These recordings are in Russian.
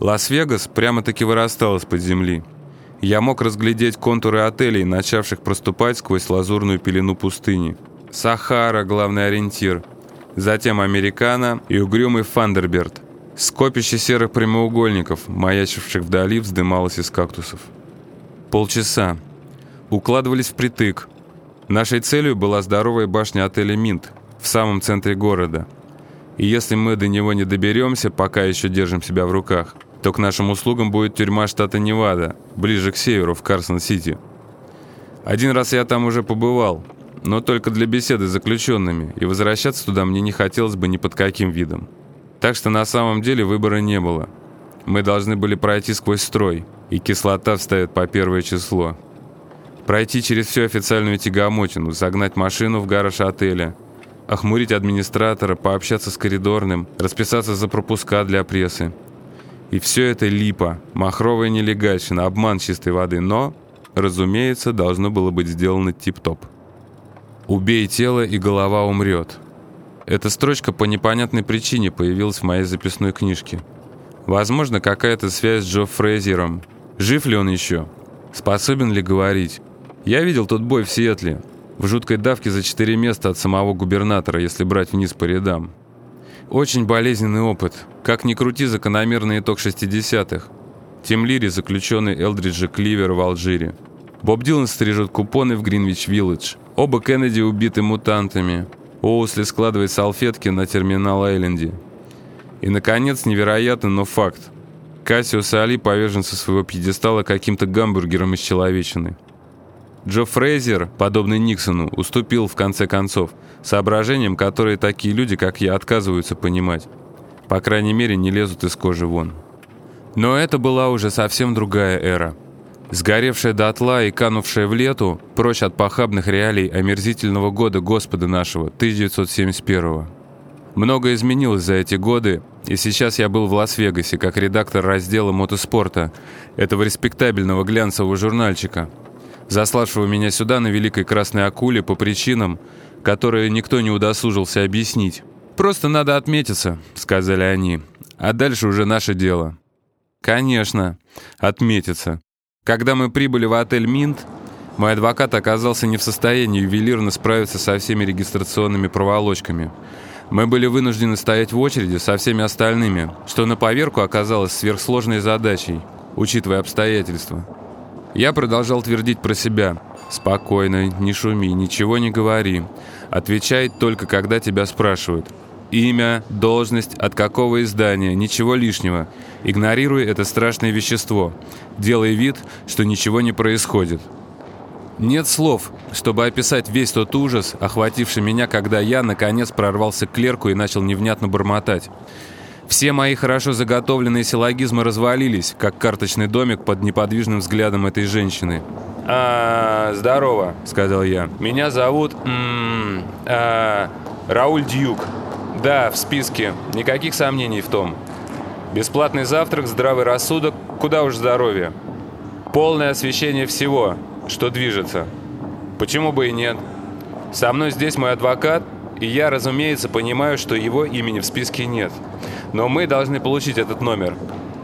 Лас-Вегас прямо-таки вырастал из-под земли. Я мог разглядеть контуры отелей, начавших проступать сквозь лазурную пелену пустыни. Сахара – главный ориентир. Затем Американа и угрюмый Фандерберт. Скопище серых прямоугольников, маячивших вдали, вздымалось из кактусов. Полчаса. Укладывались впритык. Нашей целью была здоровая башня отеля «Минт» в самом центре города. И если мы до него не доберемся, пока еще держим себя в руках – то к нашим услугам будет тюрьма штата Невада, ближе к северу, в Карсон-Сити. Один раз я там уже побывал, но только для беседы с заключенными, и возвращаться туда мне не хотелось бы ни под каким видом. Так что на самом деле выбора не было. Мы должны были пройти сквозь строй, и кислота встает по первое число. Пройти через всю официальную тягомотину, загнать машину в гараж отеля, охмурить администратора, пообщаться с коридорным, расписаться за пропуска для прессы, и все это липа, махровая нелегальщина, обман чистой воды, но, разумеется, должно было быть сделано тип-топ. «Убей тело, и голова умрет». Эта строчка по непонятной причине появилась в моей записной книжке. Возможно, какая-то связь с Джо Фрейзером. Жив ли он еще? Способен ли говорить? Я видел тот бой в Сиэтле. В жуткой давке за четыре места от самого губернатора, если брать вниз по рядам. Очень болезненный опыт. Как ни крути, закономерный итог 60-х. Тим Лири, заключенный Элдриджа Кливер в Алжире. Боб Дилан стрижет купоны в Гринвич-Виллидж. Оба Кеннеди убиты мутантами. Оусли складывает салфетки на терминал-айленде. И, наконец, невероятно, но факт. Кассиус Али повержен со своего пьедестала каким-то гамбургером из человечины. Джо Фрейзер, подобный Никсону, уступил в конце концов соображениям, которые такие люди, как я, отказываются понимать. По крайней мере, не лезут из кожи вон. Но это была уже совсем другая эра. Сгоревшая дотла и канувшая в лету, прочь от похабных реалий омерзительного года Господа нашего, 1971 -го. Многое изменилось за эти годы, и сейчас я был в Лас-Вегасе как редактор раздела мотоспорта, этого респектабельного глянцевого журнальчика – заславшего меня сюда на Великой Красной Акуле по причинам, которые никто не удосужился объяснить. «Просто надо отметиться», — сказали они. «А дальше уже наше дело». «Конечно, отметиться». Когда мы прибыли в отель «Минт», мой адвокат оказался не в состоянии ювелирно справиться со всеми регистрационными проволочками. Мы были вынуждены стоять в очереди со всеми остальными, что на поверку оказалось сверхсложной задачей, учитывая обстоятельства. Я продолжал твердить про себя. «Спокойно, не шуми, ничего не говори. Отвечай только, когда тебя спрашивают. Имя, должность, от какого издания, ничего лишнего. Игнорируй это страшное вещество. Делай вид, что ничего не происходит». Нет слов, чтобы описать весь тот ужас, охвативший меня, когда я, наконец, прорвался к клерку и начал невнятно бормотать. Все мои хорошо заготовленные силлогизмы развалились, как карточный домик под неподвижным взглядом этой женщины. «А, здорово», — сказал я. «Меня зовут... М -м, а, Рауль Дьюк. Да, в списке. Никаких сомнений в том. Бесплатный завтрак, здравый рассудок, куда уж здоровье. Полное освещение всего, что движется. Почему бы и нет? Со мной здесь мой адвокат, и я, разумеется, понимаю, что его имени в списке нет. Но мы должны получить этот номер.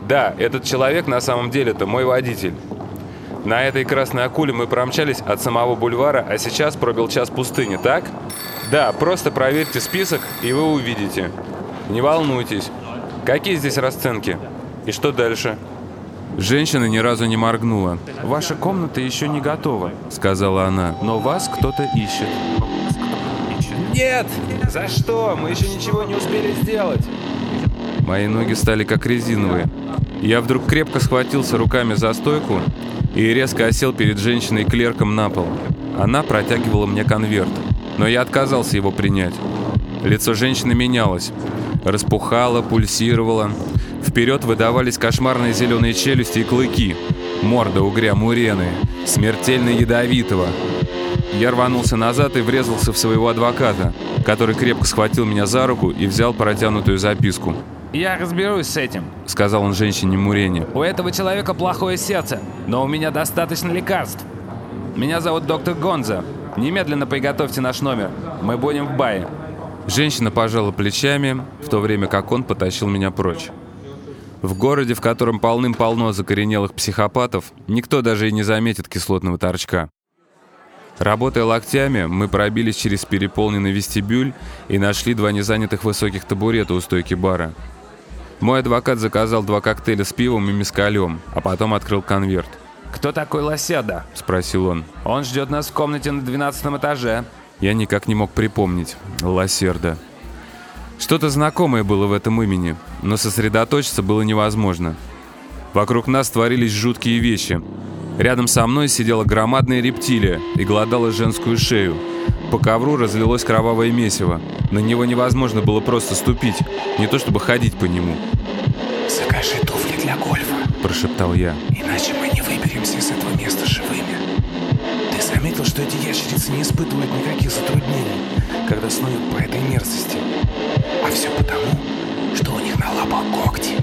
Да, этот человек на самом деле-то мой водитель. На этой красной акуле мы промчались от самого бульвара, а сейчас пробил час пустыни, так? Да, просто проверьте список, и вы увидите. Не волнуйтесь. Какие здесь расценки? И что дальше? Женщина ни разу не моргнула. «Ваша комната еще не готова», — сказала она, — «но вас кто-то ищет». «Нет! За что? Мы еще ничего не успели сделать!» Мои ноги стали как резиновые. Я вдруг крепко схватился руками за стойку и резко осел перед женщиной-клерком на пол. Она протягивала мне конверт, но я отказался его принять. Лицо женщины менялось. Распухало, пульсировало. Вперед выдавались кошмарные зеленые челюсти и клыки. Морда угря мурены, смертельно ядовитого. Я рванулся назад и врезался в своего адвоката, который крепко схватил меня за руку и взял протянутую записку. «Я разберусь с этим», — сказал он женщине Мурене. «У этого человека плохое сердце, но у меня достаточно лекарств. Меня зовут доктор Гонза. Немедленно приготовьте наш номер. Мы будем в бае». Женщина пожала плечами, в то время как он потащил меня прочь. В городе, в котором полным-полно закоренелых психопатов, никто даже и не заметит кислотного торчка. Работая локтями, мы пробились через переполненный вестибюль и нашли два незанятых высоких табурета у стойки бара. Мой адвокат заказал два коктейля с пивом и мискалем, а потом открыл конверт. «Кто такой Лоседа?» – спросил он. «Он ждет нас в комнате на 12 этаже». Я никак не мог припомнить. Лосерда. Что-то знакомое было в этом имени, но сосредоточиться было невозможно. Вокруг нас творились жуткие вещи. Рядом со мной сидела громадная рептилия и гладала женскую шею. По ковру разлилось кровавое месиво. На него невозможно было просто ступить, не то чтобы ходить по нему. «Закажи туфли для гольфа», – прошептал я. «Иначе мы не выберемся из этого места живыми. Ты заметил, что эти ящерицы не испытывают никаких затруднений, когда снуют по этой мерзости? А все потому, что у них на лапах когти».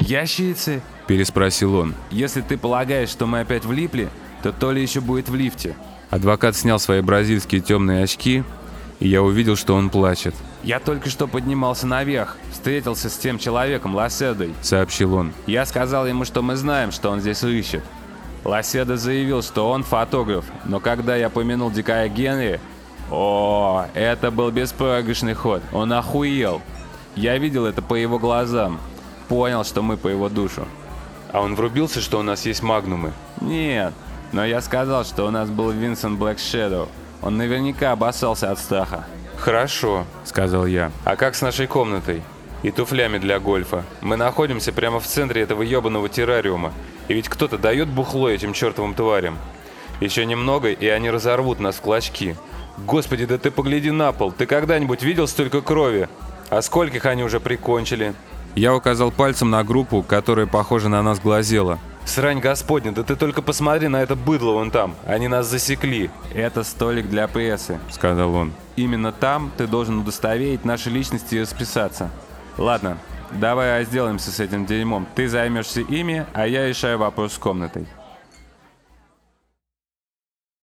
«Ящерицы?» – переспросил он. «Если ты полагаешь, что мы опять влипли, то то ли еще будет в лифте». Адвокат снял свои бразильские темные очки, и я увидел, что он плачет. «Я только что поднимался наверх, встретился с тем человеком, Лоседой», — сообщил он. «Я сказал ему, что мы знаем, что он здесь ищет. Лоседа заявил, что он фотограф, но когда я помянул дикая Генри... О, это был беспроигрышный ход, он охуел. Я видел это по его глазам, понял, что мы по его душу. А он врубился, что у нас есть магнумы? Нет, но я сказал, что у нас был Винсент Блэк Шэдоу. Он наверняка обоссался от страха. «Хорошо», — сказал я. «А как с нашей комнатой?» «И туфлями для гольфа. Мы находимся прямо в центре этого ебаного террариума. И ведь кто-то дает бухло этим чертовым тварям. Еще немного, и они разорвут нас в клочки. Господи, да ты погляди на пол. Ты когда-нибудь видел столько крови? А скольких они уже прикончили?» Я указал пальцем на группу, которая, похоже, на нас глазела. «Срань господня, да ты только посмотри на это быдло вон там. Они нас засекли». «Это столик для прессы», — сказал он. «Именно там ты должен удостоверить наши личности и расписаться. Ладно, давай разделаемся с этим дерьмом. Ты займешься ими, а я решаю вопрос с комнатой».